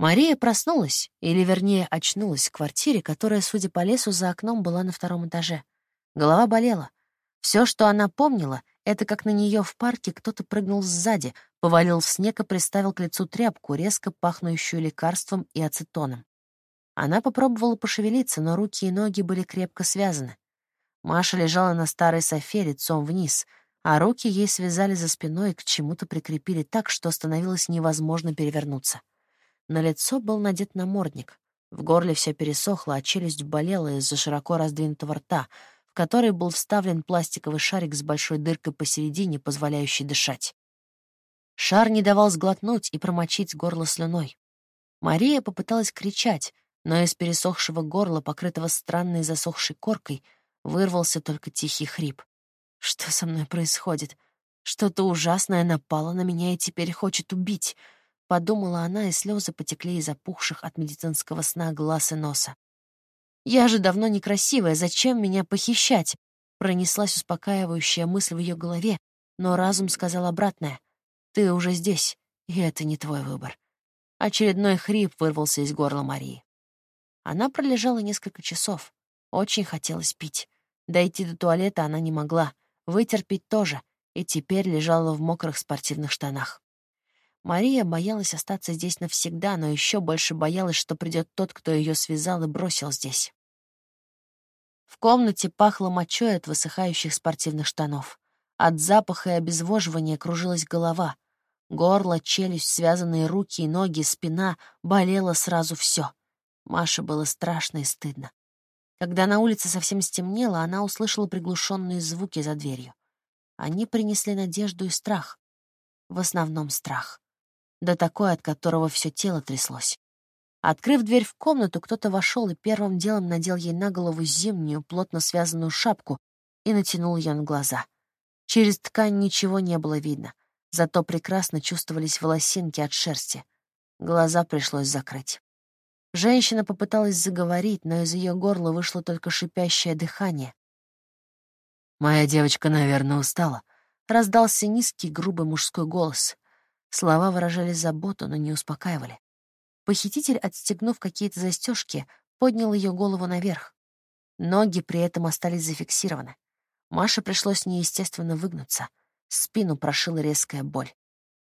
Мария проснулась, или, вернее, очнулась в квартире, которая, судя по лесу, за окном была на втором этаже. Голова болела. Все, что она помнила, это как на нее в парке кто-то прыгнул сзади, повалил в снег и приставил к лицу тряпку, резко пахнущую лекарством и ацетоном. Она попробовала пошевелиться, но руки и ноги были крепко связаны. Маша лежала на старой софе лицом вниз, а руки ей связали за спиной и к чему-то прикрепили так, что становилось невозможно перевернуться. На лицо был надет намордник. В горле все пересохло, а челюсть болела из-за широко раздвинутого рта, в который был вставлен пластиковый шарик с большой дыркой посередине, позволяющий дышать. Шар не давал сглотнуть и промочить горло слюной. Мария попыталась кричать, но из пересохшего горла, покрытого странной засохшей коркой, вырвался только тихий хрип. «Что со мной происходит? Что-то ужасное напало на меня и теперь хочет убить», Подумала она, и слезы потекли из опухших от медицинского сна глаз и носа. «Я же давно некрасивая, зачем меня похищать?» Пронеслась успокаивающая мысль в ее голове, но разум сказал обратное. «Ты уже здесь, и это не твой выбор». Очередной хрип вырвался из горла Марии. Она пролежала несколько часов. Очень хотелось пить. Дойти до туалета она не могла, вытерпеть тоже, и теперь лежала в мокрых спортивных штанах. Мария боялась остаться здесь навсегда, но еще больше боялась, что придет тот, кто ее связал и бросил здесь. В комнате пахло мочой от высыхающих спортивных штанов. От запаха и обезвоживания кружилась голова. Горло, челюсть, связанные руки и ноги, спина — болело сразу все. Маше было страшно и стыдно. Когда на улице совсем стемнело, она услышала приглушенные звуки за дверью. Они принесли надежду и страх. В основном страх да такой, от которого все тело тряслось. Открыв дверь в комнату, кто-то вошел и первым делом надел ей на голову зимнюю, плотно связанную шапку и натянул ее на глаза. Через ткань ничего не было видно, зато прекрасно чувствовались волосинки от шерсти. Глаза пришлось закрыть. Женщина попыталась заговорить, но из ее горла вышло только шипящее дыхание. «Моя девочка, наверное, устала», — раздался низкий, грубый мужской голос. Слова выражали заботу, но не успокаивали. Похититель, отстегнув какие-то застежки, поднял ее голову наверх. Ноги при этом остались зафиксированы. Маше пришлось неестественно выгнуться. Спину прошила резкая боль.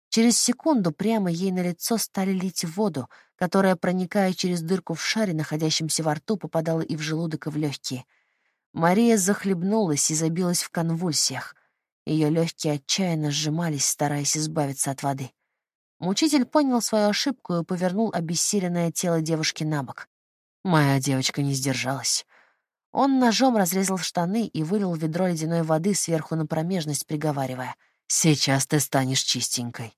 Через секунду прямо ей на лицо стали лить воду, которая, проникая через дырку в шаре, находящемся во рту, попадала и в желудок, и в легкие. Мария захлебнулась и забилась в конвульсиях. Ее легкие отчаянно сжимались, стараясь избавиться от воды. Мучитель понял свою ошибку и повернул обессиленное тело девушки на бок. Моя девочка не сдержалась. Он ножом разрезал штаны и вылил ведро ледяной воды сверху на промежность, приговаривая. «Сейчас ты станешь чистенькой».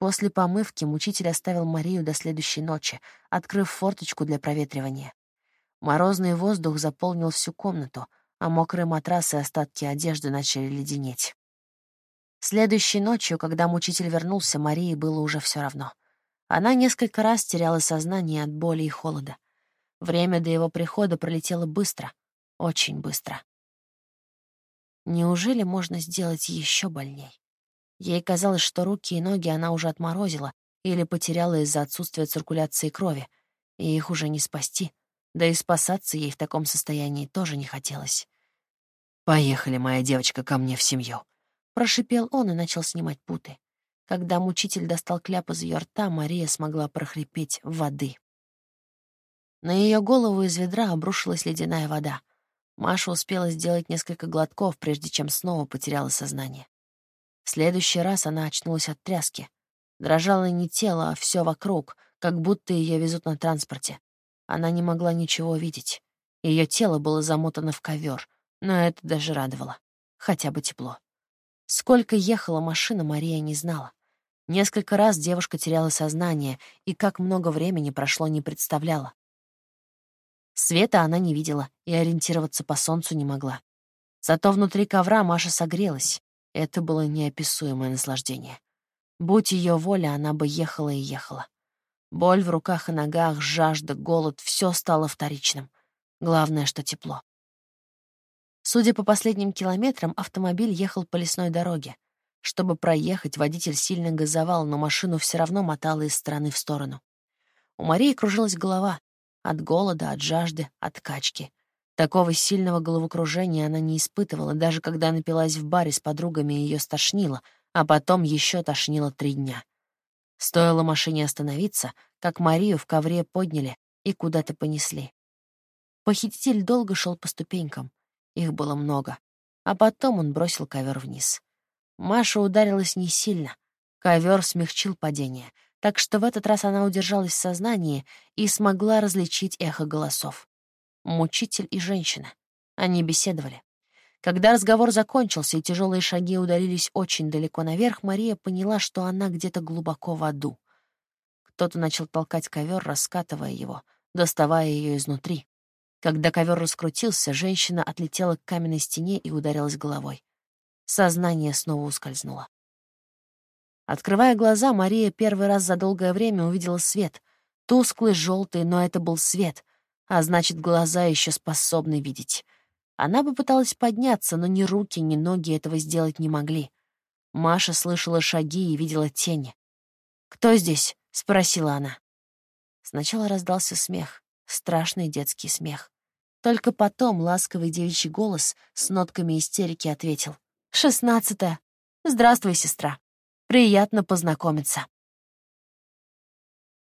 После помывки мучитель оставил Марию до следующей ночи, открыв форточку для проветривания. Морозный воздух заполнил всю комнату, а мокрые матрасы и остатки одежды начали леденеть. Следующей ночью, когда мучитель вернулся, Марии было уже все равно. Она несколько раз теряла сознание от боли и холода. Время до его прихода пролетело быстро, очень быстро. Неужели можно сделать еще больней? Ей казалось, что руки и ноги она уже отморозила или потеряла из-за отсутствия циркуляции крови, и их уже не спасти. Да и спасаться ей в таком состоянии тоже не хотелось. «Поехали, моя девочка, ко мне в семью», — прошипел он и начал снимать путы. Когда мучитель достал кляп из ее рта, Мария смогла прохрипеть воды. На ее голову из ведра обрушилась ледяная вода. Маша успела сделать несколько глотков, прежде чем снова потеряла сознание. В следующий раз она очнулась от тряски. Дрожало не тело, а все вокруг, как будто ее везут на транспорте. Она не могла ничего видеть. Ее тело было замотано в ковер, но это даже радовало. Хотя бы тепло. Сколько ехала машина, Мария не знала. Несколько раз девушка теряла сознание, и как много времени прошло, не представляла. Света она не видела и ориентироваться по солнцу не могла. Зато внутри ковра Маша согрелась. Это было неописуемое наслаждение. Будь ее воля, она бы ехала и ехала. Боль в руках и ногах, жажда, голод — все стало вторичным. Главное, что тепло. Судя по последним километрам, автомобиль ехал по лесной дороге. Чтобы проехать, водитель сильно газовал, но машину все равно мотало из стороны в сторону. У Марии кружилась голова. От голода, от жажды, от качки. Такого сильного головокружения она не испытывала, даже когда напилась в баре с подругами и ее стошнило, а потом еще тошнило три дня. Стоило машине остановиться, как Марию в ковре подняли и куда-то понесли. Похититель долго шел по ступенькам. Их было много. А потом он бросил ковер вниз. Маша ударилась не сильно. Ковер смягчил падение, так что в этот раз она удержалась в сознании и смогла различить эхо голосов. Мучитель и женщина. Они беседовали. Когда разговор закончился и тяжелые шаги удалились очень далеко наверх, Мария поняла, что она где-то глубоко в аду. Кто-то начал толкать ковер, раскатывая его, доставая ее изнутри. Когда ковер раскрутился, женщина отлетела к каменной стене и ударилась головой. Сознание снова ускользнуло. Открывая глаза, Мария первый раз за долгое время увидела свет. Тусклый, желтый, но это был свет, а значит, глаза еще способны видеть. Она попыталась подняться, но ни руки, ни ноги этого сделать не могли. Маша слышала шаги и видела тени. «Кто здесь?» — спросила она. Сначала раздался смех, страшный детский смех. Только потом ласковый девичий голос с нотками истерики ответил. «Шестнадцатая. Здравствуй, сестра. Приятно познакомиться».